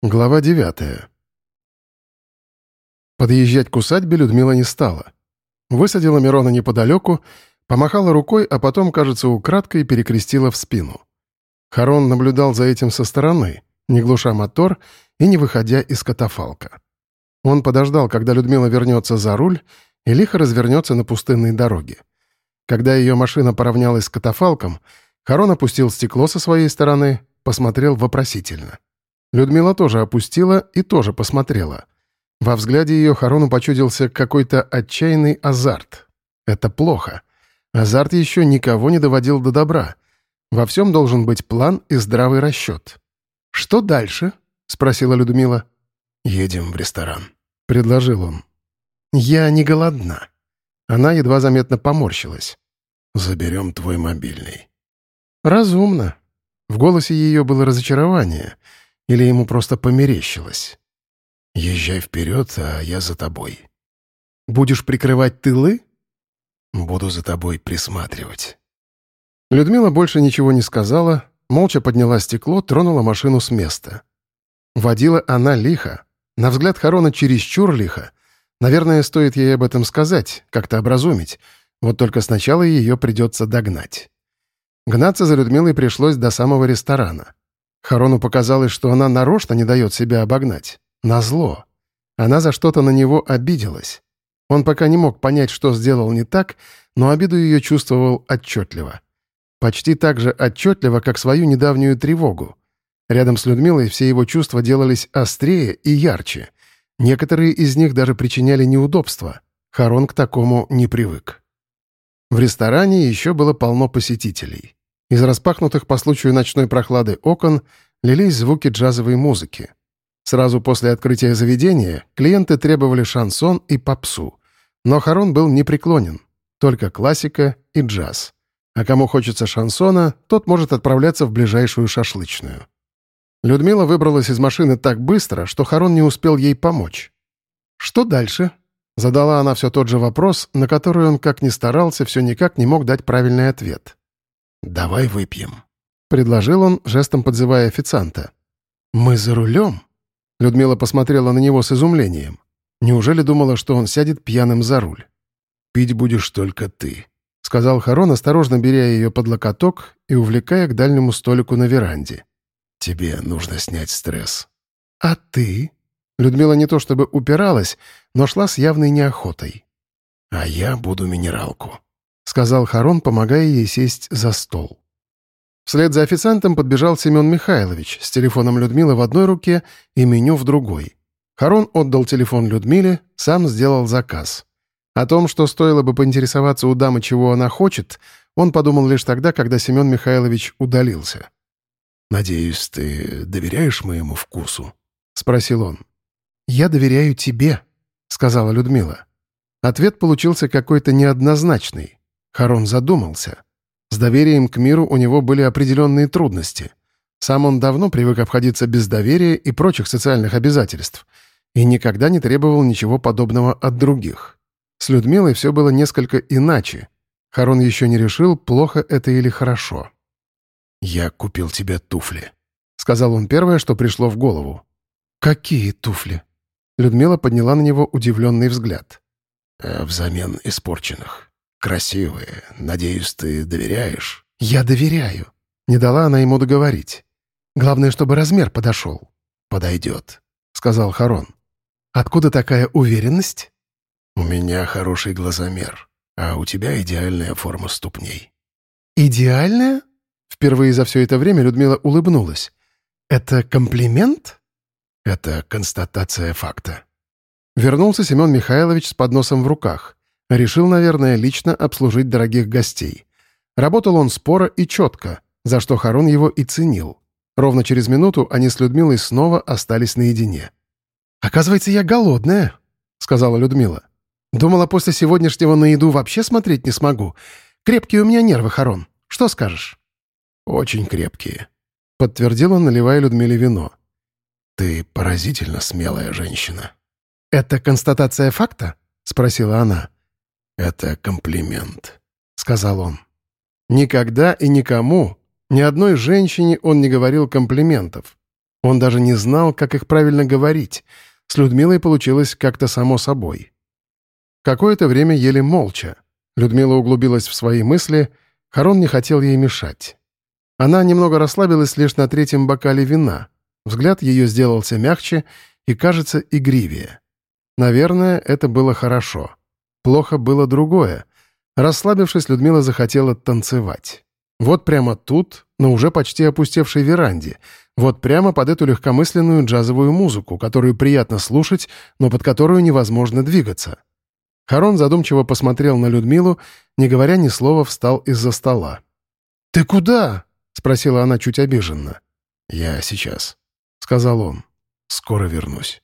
Глава девятая. Подъезжать к усадьбе Людмила не стала. Высадила Мирона неподалеку, помахала рукой, а потом, кажется, украдкой перекрестила в спину. Харон наблюдал за этим со стороны, не глуша мотор и не выходя из катафалка. Он подождал, когда Людмила вернется за руль и лихо развернется на пустынной дороге. Когда ее машина поравнялась с катафалком, Харон опустил стекло со своей стороны, посмотрел вопросительно — Людмила тоже опустила и тоже посмотрела. Во взгляде ее Харону почудился какой-то отчаянный азарт. Это плохо. Азарт еще никого не доводил до добра. Во всем должен быть план и здравый расчет. «Что дальше?» — спросила Людмила. «Едем в ресторан», — предложил он. «Я не голодна». Она едва заметно поморщилась. «Заберем твой мобильный». «Разумно». В голосе ее было разочарование — или ему просто померещилось? «Езжай вперед, а я за тобой». «Будешь прикрывать тылы?» «Буду за тобой присматривать». Людмила больше ничего не сказала, молча подняла стекло, тронула машину с места. Водила она лихо. На взгляд Харона чересчур лихо. Наверное, стоит ей об этом сказать, как-то образумить. Вот только сначала ее придется догнать. Гнаться за Людмилой пришлось до самого ресторана. Харону показалось, что она нарочно не дает себя обогнать. Назло. Она за что-то на него обиделась. Он пока не мог понять, что сделал не так, но обиду ее чувствовал отчетливо. Почти так же отчетливо, как свою недавнюю тревогу. Рядом с Людмилой все его чувства делались острее и ярче. Некоторые из них даже причиняли неудобства. Харон к такому не привык. В ресторане еще было полно посетителей. Из распахнутых по случаю ночной прохлады окон лились звуки джазовой музыки. Сразу после открытия заведения клиенты требовали шансон и попсу. Но Харон был непреклонен. Только классика и джаз. А кому хочется шансона, тот может отправляться в ближайшую шашлычную. Людмила выбралась из машины так быстро, что Харон не успел ей помочь. «Что дальше?» Задала она все тот же вопрос, на который он, как ни старался, все никак не мог дать правильный ответ. «Давай выпьем», — предложил он, жестом подзывая официанта. «Мы за рулем?» Людмила посмотрела на него с изумлением. Неужели думала, что он сядет пьяным за руль? «Пить будешь только ты», — сказал Харон, осторожно беря ее под локоток и увлекая к дальнему столику на веранде. «Тебе нужно снять стресс». «А ты?» Людмила не то чтобы упиралась, но шла с явной неохотой. «А я буду минералку», — сказал Харон, помогая ей сесть за стол. Вслед за официантом подбежал Семен Михайлович с телефоном Людмилы в одной руке и меню в другой. Харон отдал телефон Людмиле, сам сделал заказ. О том, что стоило бы поинтересоваться у дамы, чего она хочет, он подумал лишь тогда, когда Семен Михайлович удалился. «Надеюсь, ты доверяешь моему вкусу?» — спросил он. «Я доверяю тебе», — сказала Людмила. Ответ получился какой-то неоднозначный. Харон задумался. С доверием к миру у него были определенные трудности. Сам он давно привык обходиться без доверия и прочих социальных обязательств и никогда не требовал ничего подобного от других. С Людмилой все было несколько иначе. Харон еще не решил, плохо это или хорошо. «Я купил тебе туфли», — сказал он первое, что пришло в голову. «Какие туфли?» Людмила подняла на него удивленный взгляд. «Э, «Взамен испорченных». Красивые. Надеюсь, ты доверяешь?» «Я доверяю». Не дала она ему договорить. «Главное, чтобы размер подошел». «Подойдет», — сказал Харон. «Откуда такая уверенность?» «У меня хороший глазомер, а у тебя идеальная форма ступней». «Идеальная?» Впервые за все это время Людмила улыбнулась. «Это комплимент?» «Это констатация факта». Вернулся Семен Михайлович с подносом в руках. Решил, наверное, лично обслужить дорогих гостей. Работал он споро и четко, за что Харон его и ценил. Ровно через минуту они с Людмилой снова остались наедине. «Оказывается, я голодная», — сказала Людмила. «Думала, после сегодняшнего на еду вообще смотреть не смогу. Крепкие у меня нервы, Харон. Что скажешь?» «Очень крепкие», — подтвердил он, наливая Людмиле вино. «Ты поразительно смелая женщина». «Это констатация факта?» — спросила она. «Это комплимент», — сказал он. Никогда и никому, ни одной женщине он не говорил комплиментов. Он даже не знал, как их правильно говорить. С Людмилой получилось как-то само собой. Какое-то время ели молча. Людмила углубилась в свои мысли, Харон не хотел ей мешать. Она немного расслабилась лишь на третьем бокале вина. Взгляд ее сделался мягче и, кажется, игривее. Наверное, это было хорошо. Плохо было другое. Расслабившись, Людмила захотела танцевать. Вот прямо тут, на уже почти опустевшей веранде. Вот прямо под эту легкомысленную джазовую музыку, которую приятно слушать, но под которую невозможно двигаться. Харон задумчиво посмотрел на Людмилу, не говоря ни слова, встал из-за стола. «Ты куда?» — спросила она чуть обиженно. «Я сейчас», — сказал он. «Скоро вернусь».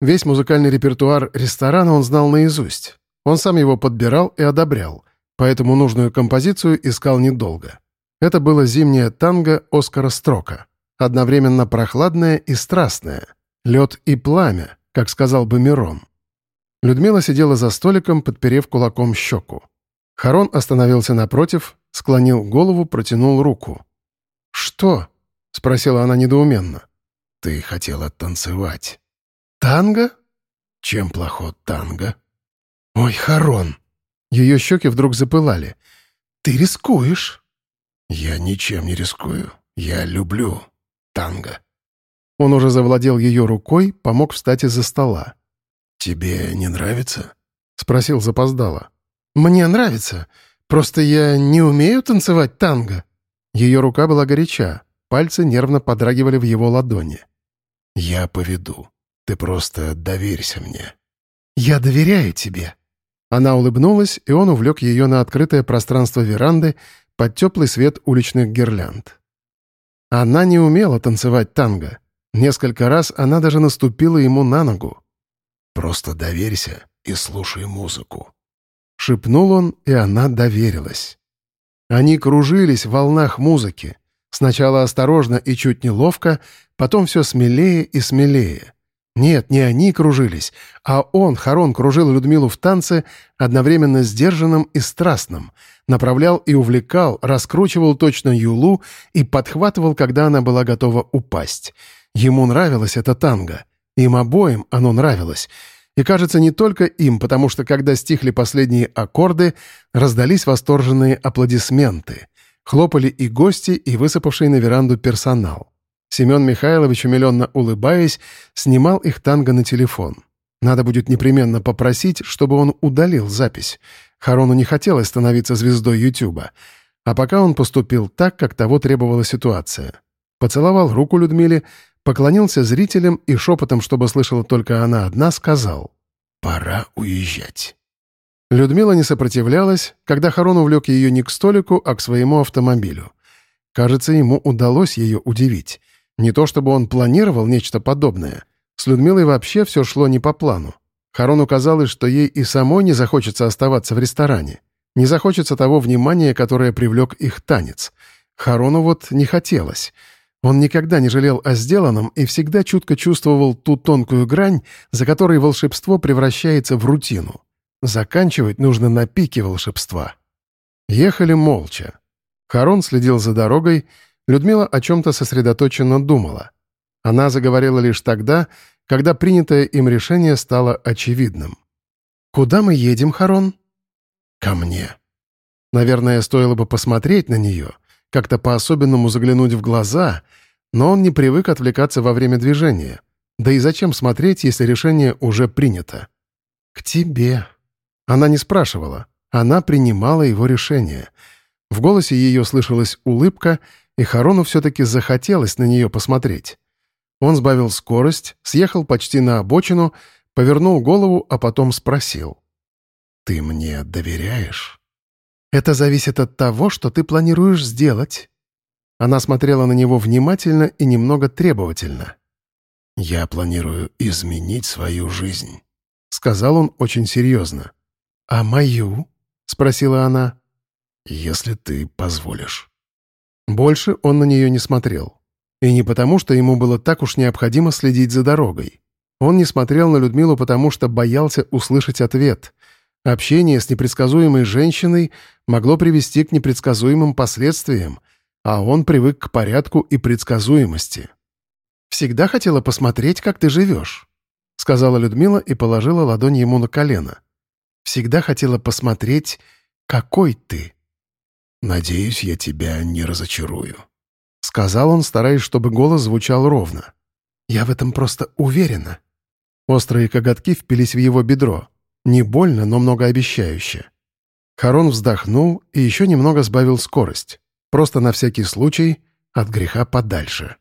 Весь музыкальный репертуар ресторана он знал наизусть. Он сам его подбирал и одобрял, поэтому нужную композицию искал недолго. Это было зимнее танго Оскара Строка, одновременно прохладное и страстное, лед и пламя, как сказал бы Мирон. Людмила сидела за столиком, подперев кулаком щеку. Харон остановился напротив, склонил голову, протянул руку. «Что?» — спросила она недоуменно. «Ты хотела танцевать». «Танго?» «Чем плохо танго?» «Ой, Харон!» Ее щеки вдруг запылали. «Ты рискуешь!» «Я ничем не рискую. Я люблю танго». Он уже завладел ее рукой, помог встать из-за стола. «Тебе не нравится?» — спросил запоздало. «Мне нравится. Просто я не умею танцевать танго». Ее рука была горяча, пальцы нервно подрагивали в его ладони. «Я поведу. Ты просто доверься мне». «Я доверяю тебе». Она улыбнулась, и он увлек ее на открытое пространство веранды под теплый свет уличных гирлянд. Она не умела танцевать танго. Несколько раз она даже наступила ему на ногу. «Просто доверься и слушай музыку», — шепнул он, и она доверилась. Они кружились в волнах музыки. Сначала осторожно и чуть неловко, потом все смелее и смелее. Нет, не они кружились, а он, Харон, кружил Людмилу в танце одновременно сдержанным и страстным, направлял и увлекал, раскручивал точно юлу и подхватывал, когда она была готова упасть. Ему нравилось это танго. Им обоим оно нравилось. И, кажется, не только им, потому что, когда стихли последние аккорды, раздались восторженные аплодисменты. Хлопали и гости, и высыпавший на веранду персонал. Семен Михайлович, умиленно улыбаясь, снимал их танго на телефон. Надо будет непременно попросить, чтобы он удалил запись. Харону не хотелось становиться звездой Ютуба. А пока он поступил так, как того требовала ситуация. Поцеловал руку Людмиле, поклонился зрителям и шепотом, чтобы слышала только она одна, сказал «Пора уезжать». Людмила не сопротивлялась, когда Харон увлек ее не к столику, а к своему автомобилю. Кажется, ему удалось ее удивить. Не то чтобы он планировал нечто подобное. С Людмилой вообще все шло не по плану. Харону казалось, что ей и самой не захочется оставаться в ресторане. Не захочется того внимания, которое привлек их танец. Харону вот не хотелось. Он никогда не жалел о сделанном и всегда чутко чувствовал ту тонкую грань, за которой волшебство превращается в рутину. Заканчивать нужно на пике волшебства. Ехали молча. Харон следил за дорогой, Людмила о чем-то сосредоточенно думала. Она заговорила лишь тогда, когда принятое им решение стало очевидным. «Куда мы едем, Харон?» «Ко мне». Наверное, стоило бы посмотреть на нее, как-то по-особенному заглянуть в глаза, но он не привык отвлекаться во время движения. Да и зачем смотреть, если решение уже принято? «К тебе». Она не спрашивала, она принимала его решение. В голосе ее слышалась улыбка — и Харону все-таки захотелось на нее посмотреть. Он сбавил скорость, съехал почти на обочину, повернул голову, а потом спросил. «Ты мне доверяешь?» «Это зависит от того, что ты планируешь сделать». Она смотрела на него внимательно и немного требовательно. «Я планирую изменить свою жизнь», — сказал он очень серьезно. «А мою?» — спросила она. «Если ты позволишь». Больше он на нее не смотрел. И не потому, что ему было так уж необходимо следить за дорогой. Он не смотрел на Людмилу, потому что боялся услышать ответ. Общение с непредсказуемой женщиной могло привести к непредсказуемым последствиям, а он привык к порядку и предсказуемости. всегда хотела посмотреть, как ты живешь», — сказала Людмила и положила ладонь ему на колено. «Всегда хотела посмотреть, какой ты». «Надеюсь, я тебя не разочарую», — сказал он, стараясь, чтобы голос звучал ровно. «Я в этом просто уверена». Острые коготки впились в его бедро. Не больно, но многообещающе. Харон вздохнул и еще немного сбавил скорость. Просто на всякий случай от греха подальше.